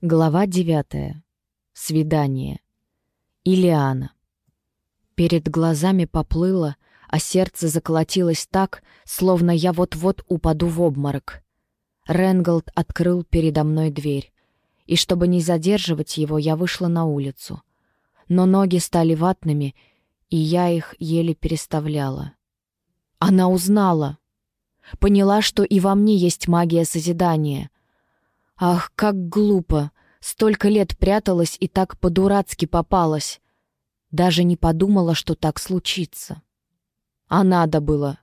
Глава девятая. Свидание. Илиана. Перед глазами поплыло, а сердце заколотилось так, словно я вот-вот упаду в обморок. Ренголд открыл передо мной дверь, и чтобы не задерживать его, я вышла на улицу. Но ноги стали ватными, и я их еле переставляла. Она узнала. Поняла, что и во мне есть магия созидания — Ах, как глупо! Столько лет пряталась и так по-дурацки попалась. Даже не подумала, что так случится. А надо было.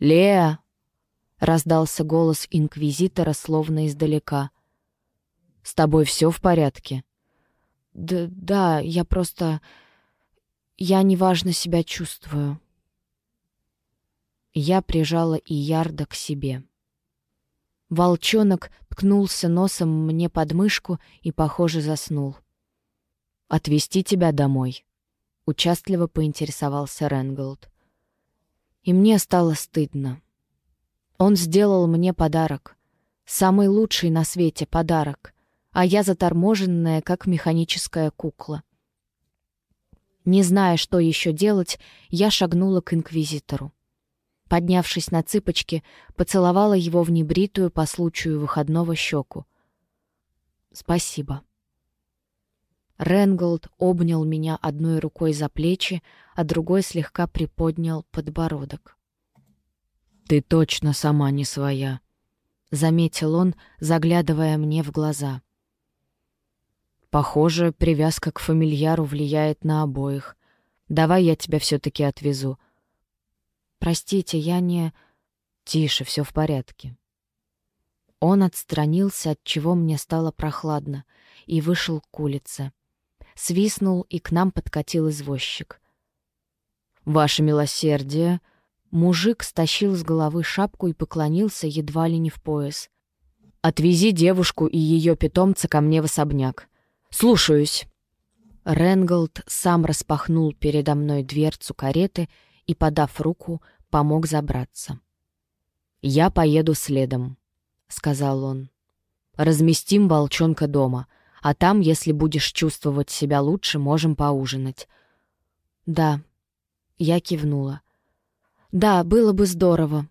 «Леа!» — раздался голос инквизитора, словно издалека. «С тобой все в порядке?» «Да, да, я просто... Я неважно себя чувствую». Я прижала Иярда к себе. Волчонок ткнулся носом мне под мышку и, похоже, заснул. «Отвезти тебя домой», — участливо поинтересовался Ренголд. И мне стало стыдно. Он сделал мне подарок. Самый лучший на свете подарок, а я заторможенная, как механическая кукла. Не зная, что еще делать, я шагнула к инквизитору. Поднявшись на цыпочки, поцеловала его в небритую по случаю выходного щеку. «Спасибо». Ренголд обнял меня одной рукой за плечи, а другой слегка приподнял подбородок. «Ты точно сама не своя», — заметил он, заглядывая мне в глаза. «Похоже, привязка к фамильяру влияет на обоих. Давай я тебя все-таки отвезу. «Простите, я не...» «Тише, все в порядке». Он отстранился, от чего мне стало прохладно, и вышел к улице. Свистнул, и к нам подкатил извозчик. «Ваше милосердие!» Мужик стащил с головы шапку и поклонился едва ли не в пояс. «Отвези девушку и ее питомца ко мне в особняк. Слушаюсь!» Ренголд сам распахнул передо мной дверцу кареты подав руку, помог забраться. «Я поеду следом», — сказал он. «Разместим волчонка дома, а там, если будешь чувствовать себя лучше, можем поужинать». «Да», — я кивнула. «Да, было бы здорово».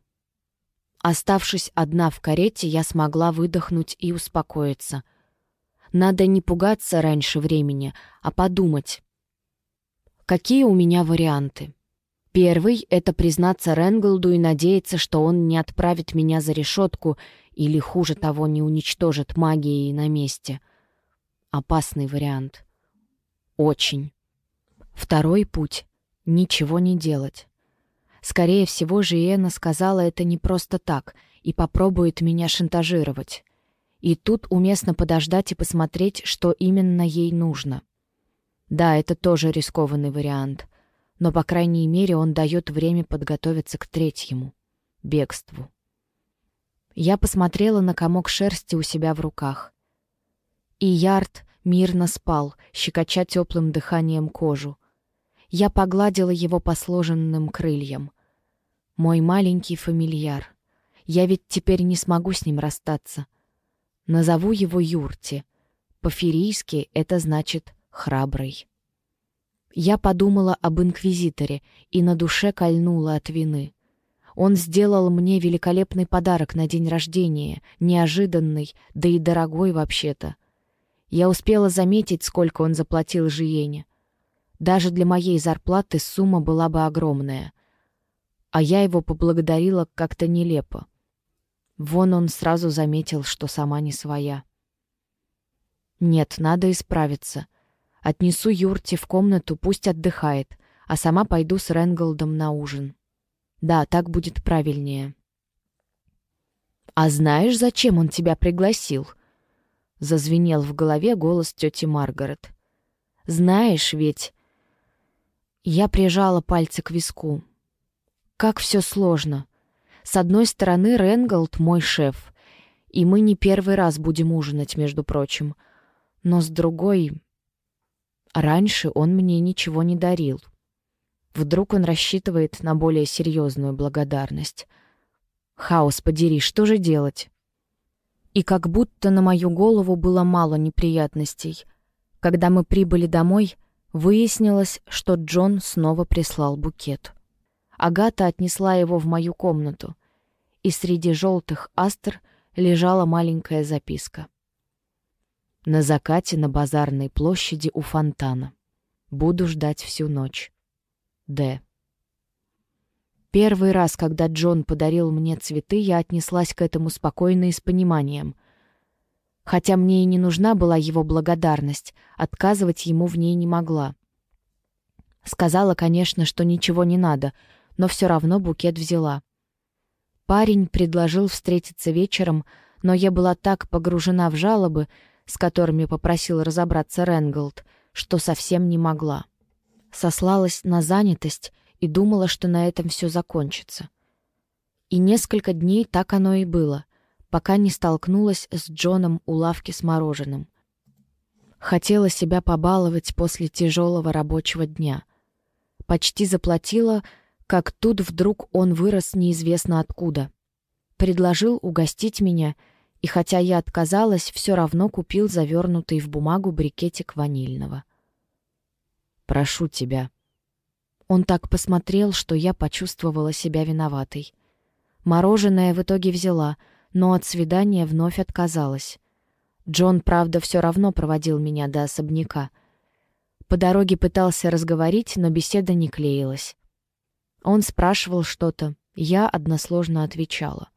Оставшись одна в карете, я смогла выдохнуть и успокоиться. Надо не пугаться раньше времени, а подумать. Какие у меня варианты? Первый — это признаться Ренголду и надеяться, что он не отправит меня за решетку или, хуже того, не уничтожит магией на месте. Опасный вариант. Очень. Второй путь — ничего не делать. Скорее всего, Жиена сказала это не просто так и попробует меня шантажировать. И тут уместно подождать и посмотреть, что именно ей нужно. Да, это тоже рискованный вариант — но, по крайней мере, он дает время подготовиться к третьему — бегству. Я посмотрела на комок шерсти у себя в руках. И Ярд мирно спал, щекоча теплым дыханием кожу. Я погладила его по сложенным крыльям. Мой маленький фамильяр. Я ведь теперь не смогу с ним расстаться. Назову его Юрти. По-ферийски это значит «храбрый». Я подумала об инквизиторе, и на душе кольнула от вины. Он сделал мне великолепный подарок на день рождения, неожиданный, да и дорогой вообще-то. Я успела заметить, сколько он заплатил Жиене. Даже для моей зарплаты сумма была бы огромная. А я его поблагодарила как-то нелепо. Вон он сразу заметил, что сама не своя. Нет, надо исправиться — Отнесу Юрти в комнату, пусть отдыхает, а сама пойду с Ренголдом на ужин. Да, так будет правильнее. «А знаешь, зачем он тебя пригласил?» Зазвенел в голове голос тети Маргарет. «Знаешь ведь...» Я прижала пальцы к виску. «Как все сложно. С одной стороны, Ренголд — мой шеф, и мы не первый раз будем ужинать, между прочим. Но с другой... Раньше он мне ничего не дарил. Вдруг он рассчитывает на более серьезную благодарность. Хаос подери, что же делать? И как будто на мою голову было мало неприятностей. Когда мы прибыли домой, выяснилось, что Джон снова прислал букет. Агата отнесла его в мою комнату, и среди желтых астр лежала маленькая записка. На закате на базарной площади у фонтана. Буду ждать всю ночь. Д. Первый раз, когда Джон подарил мне цветы, я отнеслась к этому спокойно и с пониманием. Хотя мне и не нужна была его благодарность, отказывать ему в ней не могла. Сказала, конечно, что ничего не надо, но все равно букет взяла. Парень предложил встретиться вечером, но я была так погружена в жалобы, с которыми попросил разобраться Ренголд, что совсем не могла. Сослалась на занятость и думала, что на этом все закончится. И несколько дней так оно и было, пока не столкнулась с Джоном у лавки с мороженым. Хотела себя побаловать после тяжелого рабочего дня. Почти заплатила, как тут вдруг он вырос неизвестно откуда. Предложил угостить меня, и хотя я отказалась, все равно купил завернутый в бумагу брикетик ванильного. «Прошу тебя», он так посмотрел, что я почувствовала себя виноватой. Мороженое в итоге взяла, но от свидания вновь отказалась. Джон, правда, все равно проводил меня до особняка. По дороге пытался разговорить, но беседа не клеилась. Он спрашивал что-то, я односложно отвечала.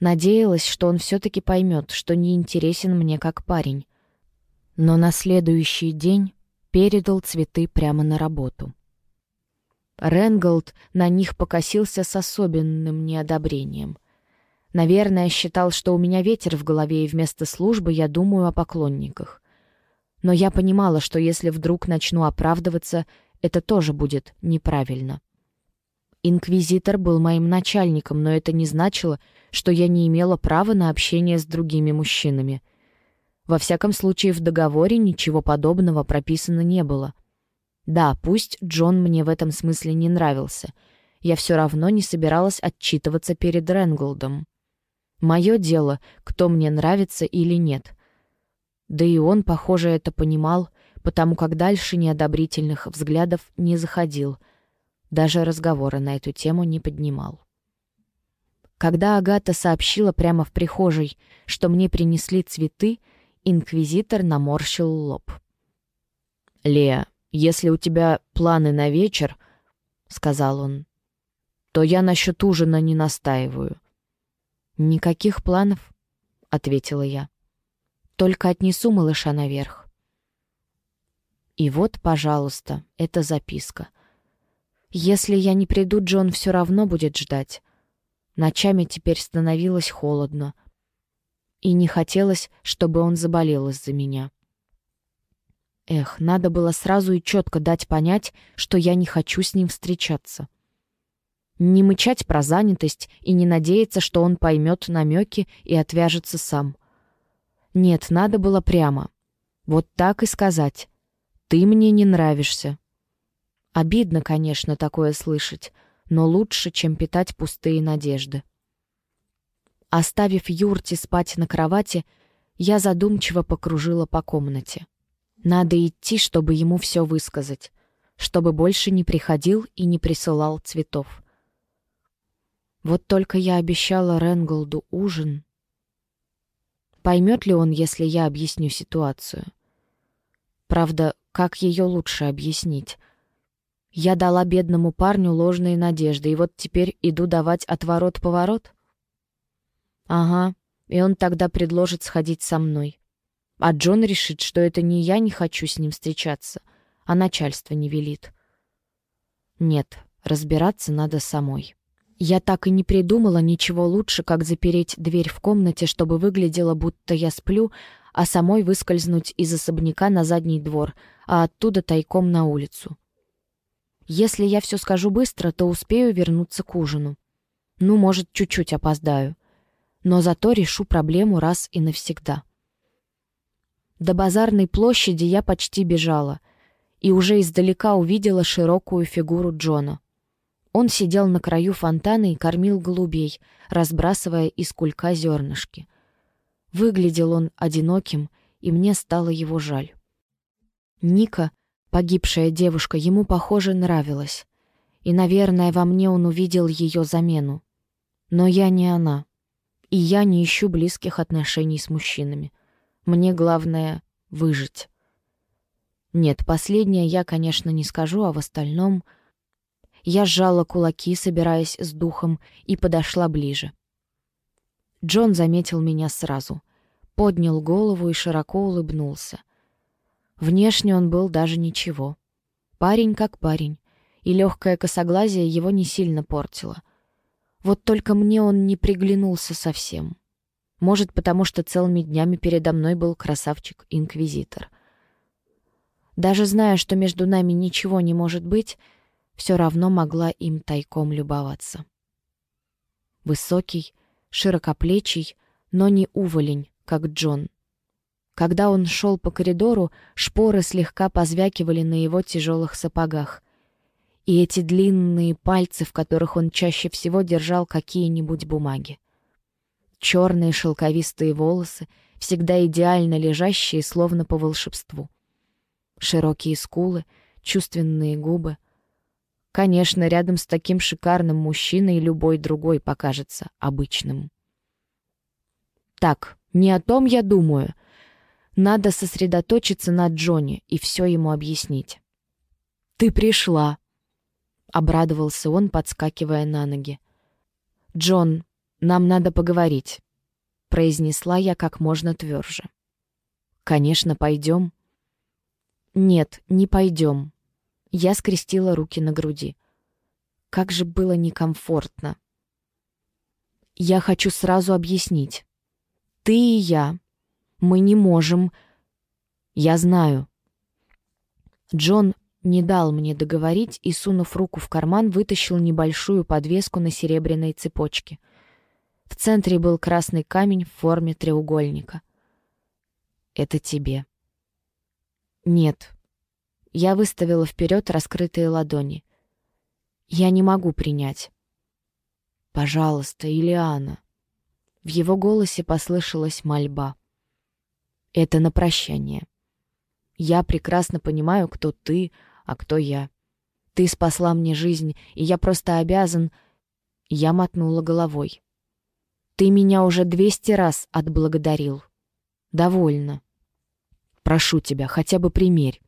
Надеялась, что он все-таки поймет, что не интересен мне как парень. Но на следующий день передал цветы прямо на работу. Ренголд на них покосился с особенным неодобрением. Наверное, считал, что у меня ветер в голове, и вместо службы я думаю о поклонниках. Но я понимала, что если вдруг начну оправдываться, это тоже будет неправильно. Инквизитор был моим начальником, но это не значило, что я не имела права на общение с другими мужчинами. Во всяком случае, в договоре ничего подобного прописано не было — да, пусть Джон мне в этом смысле не нравился. Я все равно не собиралась отчитываться перед Ренголдом. Мое дело, кто мне нравится или нет. Да и он, похоже, это понимал, потому как дальше неодобрительных взглядов не заходил, даже разговора на эту тему не поднимал. Когда Агата сообщила прямо в прихожей, что мне принесли цветы, инквизитор наморщил лоб. «Леа, «Если у тебя планы на вечер, — сказал он, — то я насчет ужина не настаиваю». «Никаких планов», — ответила я. «Только отнесу малыша наверх». И вот, пожалуйста, эта записка. Если я не приду, Джон все равно будет ждать. Ночами теперь становилось холодно. И не хотелось, чтобы он заболел из-за меня. Эх, надо было сразу и четко дать понять, что я не хочу с ним встречаться. Не мычать про занятость и не надеяться, что он поймет намеки и отвяжется сам. Нет, надо было прямо. Вот так и сказать. «Ты мне не нравишься». Обидно, конечно, такое слышать, но лучше, чем питать пустые надежды. Оставив Юрти спать на кровати, я задумчиво покружила по комнате. Надо идти, чтобы ему все высказать, чтобы больше не приходил и не присылал цветов. Вот только я обещала Ренголду ужин. Поймет ли он, если я объясню ситуацию? Правда, как ее лучше объяснить? Я дала бедному парню ложные надежды, и вот теперь иду давать отворот-поворот? Ага, и он тогда предложит сходить со мной. А Джон решит, что это не я не хочу с ним встречаться, а начальство не велит. Нет, разбираться надо самой. Я так и не придумала ничего лучше, как запереть дверь в комнате, чтобы выглядело, будто я сплю, а самой выскользнуть из особняка на задний двор, а оттуда тайком на улицу. Если я все скажу быстро, то успею вернуться к ужину. Ну, может, чуть-чуть опоздаю. Но зато решу проблему раз и навсегда. До базарной площади я почти бежала и уже издалека увидела широкую фигуру Джона. Он сидел на краю фонтана и кормил голубей, разбрасывая из кулька зернышки. Выглядел он одиноким, и мне стало его жаль. Ника, погибшая девушка, ему, похоже, нравилась. И, наверное, во мне он увидел ее замену. Но я не она. И я не ищу близких отношений с мужчинами. Мне главное — выжить. Нет, последнее я, конечно, не скажу, а в остальном... Я сжала кулаки, собираясь с духом, и подошла ближе. Джон заметил меня сразу. Поднял голову и широко улыбнулся. Внешне он был даже ничего. Парень как парень, и легкое косоглазие его не сильно портило. Вот только мне он не приглянулся совсем. Может, потому что целыми днями передо мной был красавчик-инквизитор. Даже зная, что между нами ничего не может быть, все равно могла им тайком любоваться. Высокий, широкоплечий, но не уволень, как Джон. Когда он шел по коридору, шпоры слегка позвякивали на его тяжелых сапогах. И эти длинные пальцы, в которых он чаще всего держал какие-нибудь бумаги. Черные шелковистые волосы, всегда идеально лежащие, словно по волшебству. Широкие скулы, чувственные губы. Конечно, рядом с таким шикарным мужчиной любой другой покажется обычным. Так, не о том я думаю. Надо сосредоточиться на Джонни и все ему объяснить. «Ты пришла!» — обрадовался он, подскакивая на ноги. «Джон, нам надо поговорить», — произнесла я как можно тверже. «Конечно, пойдем». «Нет, не пойдем». Я скрестила руки на груди. Как же было некомфортно. «Я хочу сразу объяснить. Ты и я. Мы не можем...» «Я знаю». Джон не дал мне договорить и, сунув руку в карман, вытащил небольшую подвеску на серебряной цепочке. В центре был красный камень в форме треугольника. «Это тебе». «Нет». Я выставила вперед раскрытые ладони. «Я не могу принять». «Пожалуйста, Илиана». В его голосе послышалась мольба. «Это на прощание. Я прекрасно понимаю, кто ты, а кто я. Ты спасла мне жизнь, и я просто обязан...» Я мотнула головой. «Ты меня уже двести раз отблагодарил. Довольно. Прошу тебя, хотя бы примерь».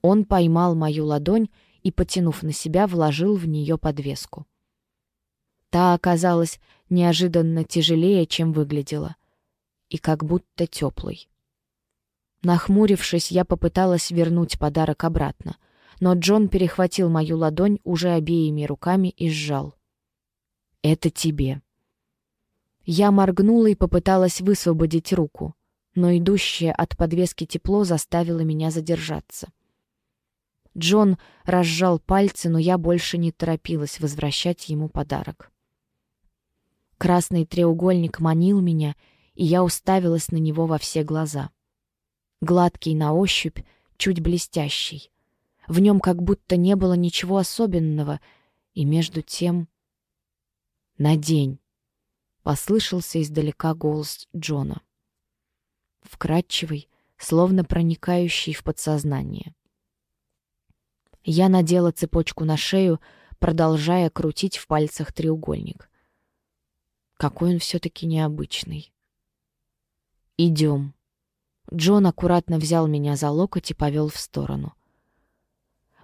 Он поймал мою ладонь и, потянув на себя, вложил в нее подвеску. Та оказалась неожиданно тяжелее, чем выглядела, и как будто теплой. Нахмурившись, я попыталась вернуть подарок обратно, но Джон перехватил мою ладонь уже обеими руками и сжал. «Это тебе». Я моргнула и попыталась высвободить руку, но идущее от подвески тепло заставило меня задержаться. Джон разжал пальцы, но я больше не торопилась возвращать ему подарок. Красный треугольник манил меня, и я уставилась на него во все глаза. Гладкий на ощупь, чуть блестящий. В нем как будто не было ничего особенного, и между тем... «Надень!» — послышался издалека голос Джона. Вкрадчивый, словно проникающий в подсознание. Я надела цепочку на шею, продолжая крутить в пальцах треугольник. Какой он все-таки необычный. «Идем». Джон аккуратно взял меня за локоть и повел в сторону.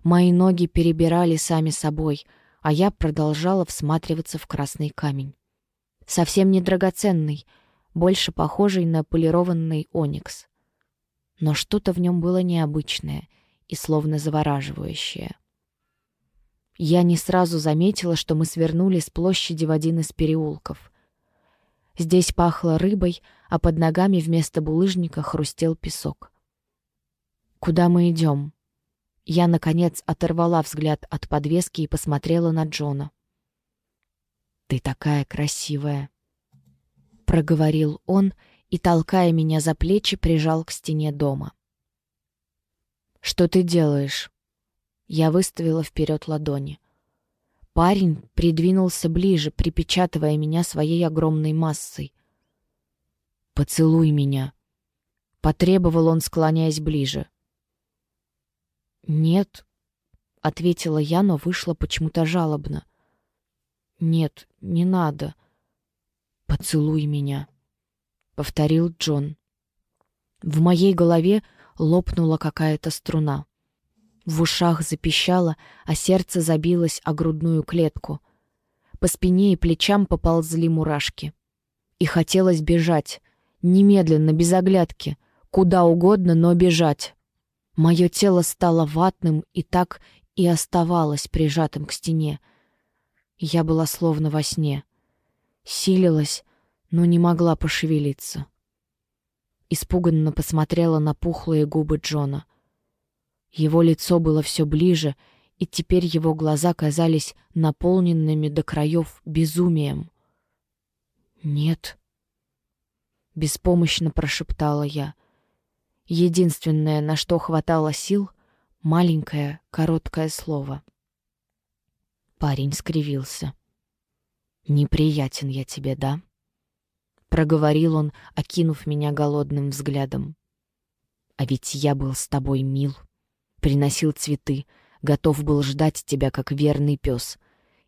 Мои ноги перебирали сами собой, а я продолжала всматриваться в красный камень. Совсем не драгоценный, больше похожий на полированный оникс. Но что-то в нем было необычное — и словно завораживающее. Я не сразу заметила, что мы свернули с площади в один из переулков. Здесь пахло рыбой, а под ногами вместо булыжника хрустел песок. «Куда мы идем?» Я, наконец, оторвала взгляд от подвески и посмотрела на Джона. «Ты такая красивая!» Проговорил он и, толкая меня за плечи, прижал к стене дома. «Что ты делаешь?» Я выставила вперед ладони. Парень придвинулся ближе, припечатывая меня своей огромной массой. «Поцелуй меня», — потребовал он, склоняясь ближе. «Нет», — ответила я, но вышла почему-то жалобно. «Нет, не надо. Поцелуй меня», — повторил Джон. В моей голове лопнула какая-то струна. В ушах запищало, а сердце забилось о грудную клетку. По спине и плечам поползли мурашки. И хотелось бежать, немедленно, без оглядки, куда угодно, но бежать. Мое тело стало ватным и так и оставалось прижатым к стене. Я была словно во сне. Силилась, но не могла пошевелиться. Испуганно посмотрела на пухлые губы Джона. Его лицо было все ближе, и теперь его глаза казались наполненными до краев безумием. «Нет», — беспомощно прошептала я. Единственное, на что хватало сил — маленькое, короткое слово. Парень скривился. «Неприятен я тебе, да?» — проговорил он, окинув меня голодным взглядом. «А ведь я был с тобой мил, приносил цветы, готов был ждать тебя, как верный пес,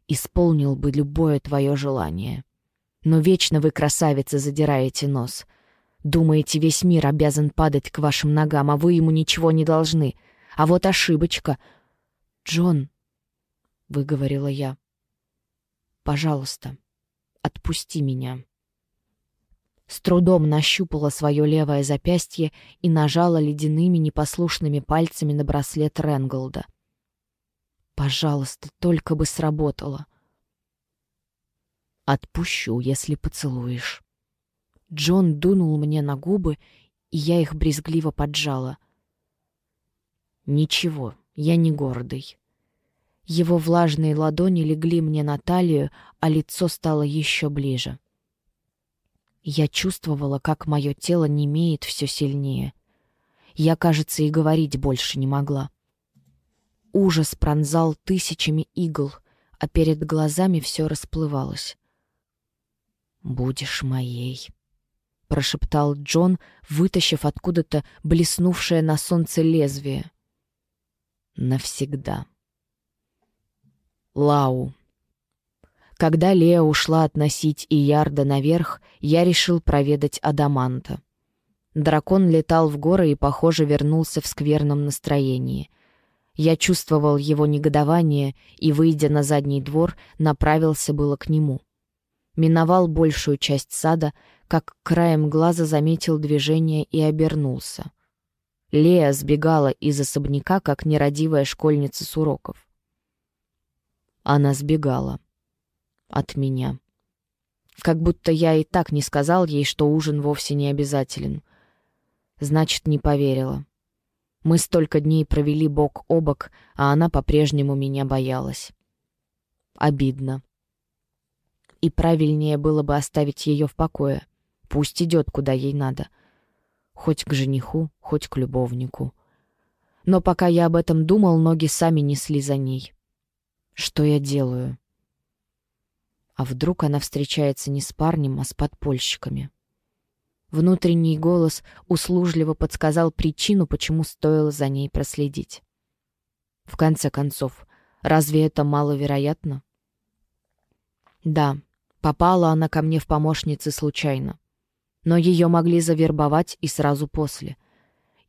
исполнил бы любое твое желание. Но вечно вы, красавицы, задираете нос. Думаете, весь мир обязан падать к вашим ногам, а вы ему ничего не должны. А вот ошибочка. «Джон», — выговорила я, — «пожалуйста, отпусти меня». С трудом нащупала свое левое запястье и нажала ледяными непослушными пальцами на браслет Ренголда. «Пожалуйста, только бы сработало». «Отпущу, если поцелуешь». Джон дунул мне на губы, и я их брезгливо поджала. «Ничего, я не гордый». Его влажные ладони легли мне на талию, а лицо стало еще ближе. Я чувствовала, как мое тело немеет все сильнее. Я, кажется, и говорить больше не могла. Ужас пронзал тысячами игл, а перед глазами все расплывалось. «Будешь моей», — прошептал Джон, вытащив откуда-то блеснувшее на солнце лезвие. «Навсегда». Лау. Когда Лея ушла относить Иярда наверх, я решил проведать Адаманта. Дракон летал в горы и, похоже, вернулся в скверном настроении. Я чувствовал его негодование и, выйдя на задний двор, направился было к нему. Миновал большую часть сада, как краем глаза заметил движение и обернулся. Лея сбегала из особняка, как нерадивая школьница с уроков. Она сбегала от меня. Как будто я и так не сказал ей, что ужин вовсе не обязателен. Значит, не поверила. Мы столько дней провели бок о бок, а она по-прежнему меня боялась. Обидно. И правильнее было бы оставить ее в покое. Пусть идет, куда ей надо. Хоть к жениху, хоть к любовнику. Но пока я об этом думал, ноги сами несли за ней. Что я делаю? А вдруг она встречается не с парнем, а с подпольщиками? Внутренний голос услужливо подсказал причину, почему стоило за ней проследить. В конце концов, разве это маловероятно? Да, попала она ко мне в помощницы случайно. Но ее могли завербовать и сразу после.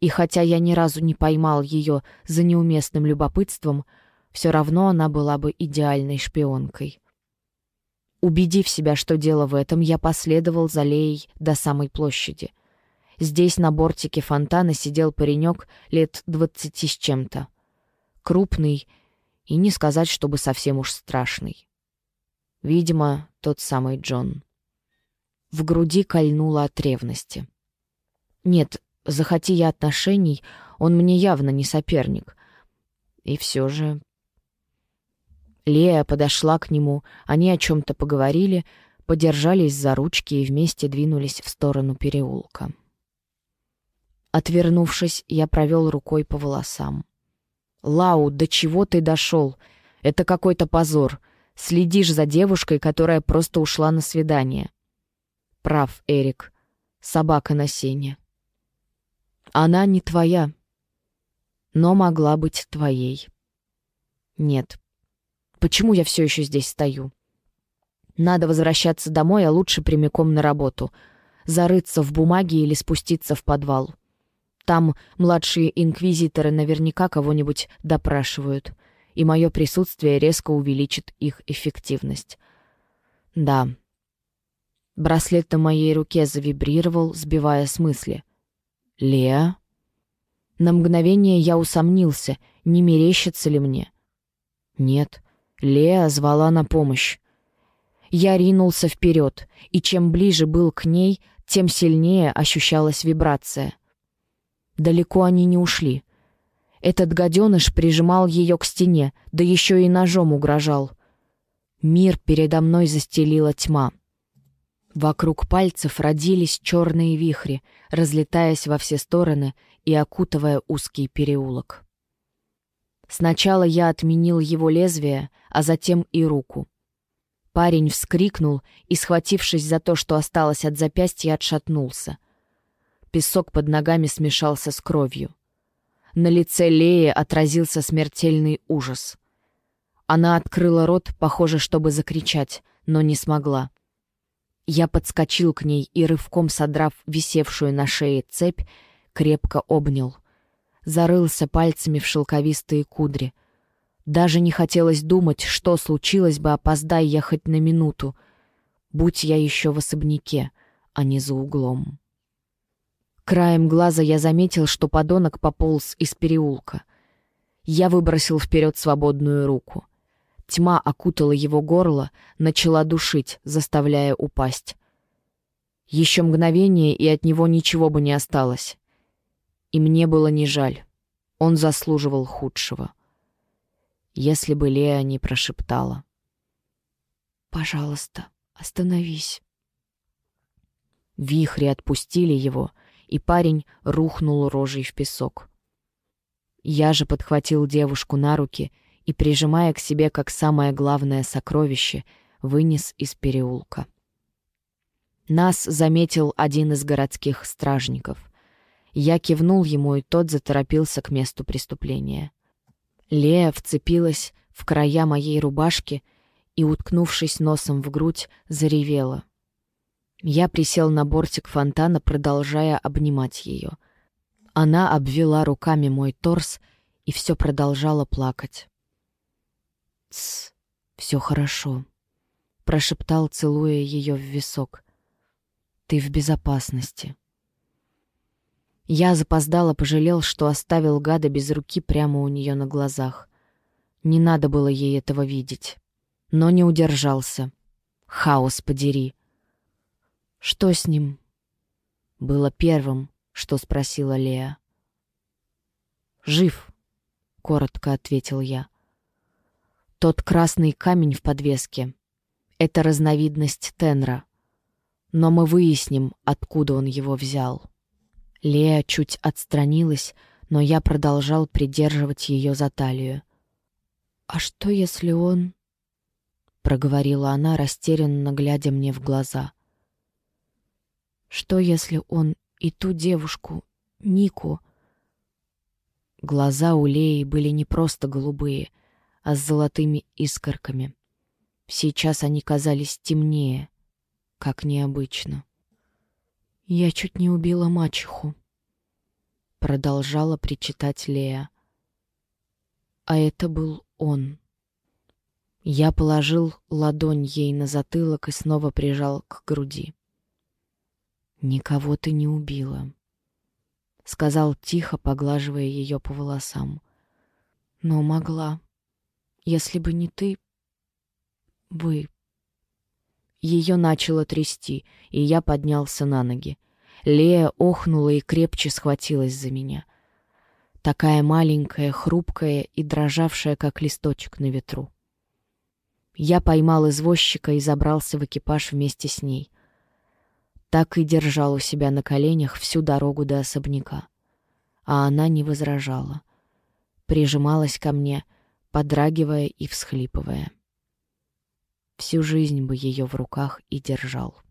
И хотя я ни разу не поймал ее за неуместным любопытством, все равно она была бы идеальной шпионкой. Убедив себя, что дело в этом, я последовал за Леей до самой площади. Здесь на бортике фонтана сидел паренек лет двадцати с чем-то. Крупный и не сказать, чтобы совсем уж страшный. Видимо, тот самый Джон. В груди кольнуло от ревности. Нет, захоти я отношений, он мне явно не соперник. И все же Лея подошла к нему, они о чем-то поговорили, подержались за ручки и вместе двинулись в сторону переулка. Отвернувшись, я провел рукой по волосам. «Лау, до чего ты дошел? Это какой-то позор. Следишь за девушкой, которая просто ушла на свидание». «Прав, Эрик. собака на сене. Она не твоя, но могла быть твоей. Нет. Почему я все еще здесь стою? Надо возвращаться домой, а лучше прямиком на работу. Зарыться в бумаге или спуститься в подвал. Там младшие инквизиторы наверняка кого-нибудь допрашивают, и мое присутствие резко увеличит их эффективность. Да. Браслет на моей руке завибрировал, сбивая с мысли. «Леа?» На мгновение я усомнился, не мерещится ли мне. Нет, Леа звала на помощь. Я ринулся вперед, и чем ближе был к ней, тем сильнее ощущалась вибрация. Далеко они не ушли. Этот гаденыш прижимал ее к стене, да еще и ножом угрожал. Мир передо мной застелила тьма. Вокруг пальцев родились черные вихри, разлетаясь во все стороны и окутывая узкий переулок. Сначала я отменил его лезвие, а затем и руку. Парень вскрикнул и, схватившись за то, что осталось от запястья, отшатнулся. Песок под ногами смешался с кровью. На лице Леи отразился смертельный ужас. Она открыла рот, похоже, чтобы закричать, но не смогла. Я подскочил к ней и, рывком содрав висевшую на шее цепь, крепко обнял. Зарылся пальцами в шелковистые кудри. Даже не хотелось думать, что случилось бы, опоздай я хоть на минуту. Будь я еще в особняке, а не за углом. Краем глаза я заметил, что подонок пополз из переулка. Я выбросил вперед свободную руку. Тьма окутала его горло, начала душить, заставляя упасть. Еще мгновение, и от него ничего бы не осталось. И мне было не жаль. Он заслуживал худшего. Если бы Лея не прошептала. «Пожалуйста, остановись». Вихри отпустили его, и парень рухнул рожей в песок. Я же подхватил девушку на руки и, прижимая к себе как самое главное сокровище, вынес из переулка. Нас заметил один из городских стражников. Я кивнул ему, и тот заторопился к месту преступления. Лея вцепилась в края моей рубашки и, уткнувшись носом в грудь, заревела. Я присел на бортик фонтана, продолжая обнимать ее. Она обвела руками мой торс и все продолжала плакать. «Тсс, все хорошо», — прошептал, целуя ее в висок. «Ты в безопасности». Я запоздало пожалел, что оставил гада без руки прямо у нее на глазах. Не надо было ей этого видеть. Но не удержался. Хаос подери. «Что с ним?» Было первым, что спросила Лея. «Жив», — коротко ответил я. Тот красный камень в подвеске — это разновидность тенра. Но мы выясним, откуда он его взял. Лея чуть отстранилась, но я продолжал придерживать ее за талию. «А что, если он...» — проговорила она, растерянно глядя мне в глаза. «Что, если он и ту девушку, Нику...» Глаза у Леи были не просто голубые — а с золотыми искорками. Сейчас они казались темнее, как необычно. «Я чуть не убила мачеху», — продолжала причитать Лея. А это был он. Я положил ладонь ей на затылок и снова прижал к груди. «Никого ты не убила», — сказал тихо, поглаживая ее по волосам. «Но могла» если бы не ты... Вы... Ее начало трясти, и я поднялся на ноги. Лея охнула и крепче схватилась за меня. Такая маленькая, хрупкая и дрожавшая, как листочек на ветру. Я поймал извозчика и забрался в экипаж вместе с ней. Так и держал у себя на коленях всю дорогу до особняка. А она не возражала. Прижималась ко мне — подрагивая и всхлипывая. Всю жизнь бы ее в руках и держал.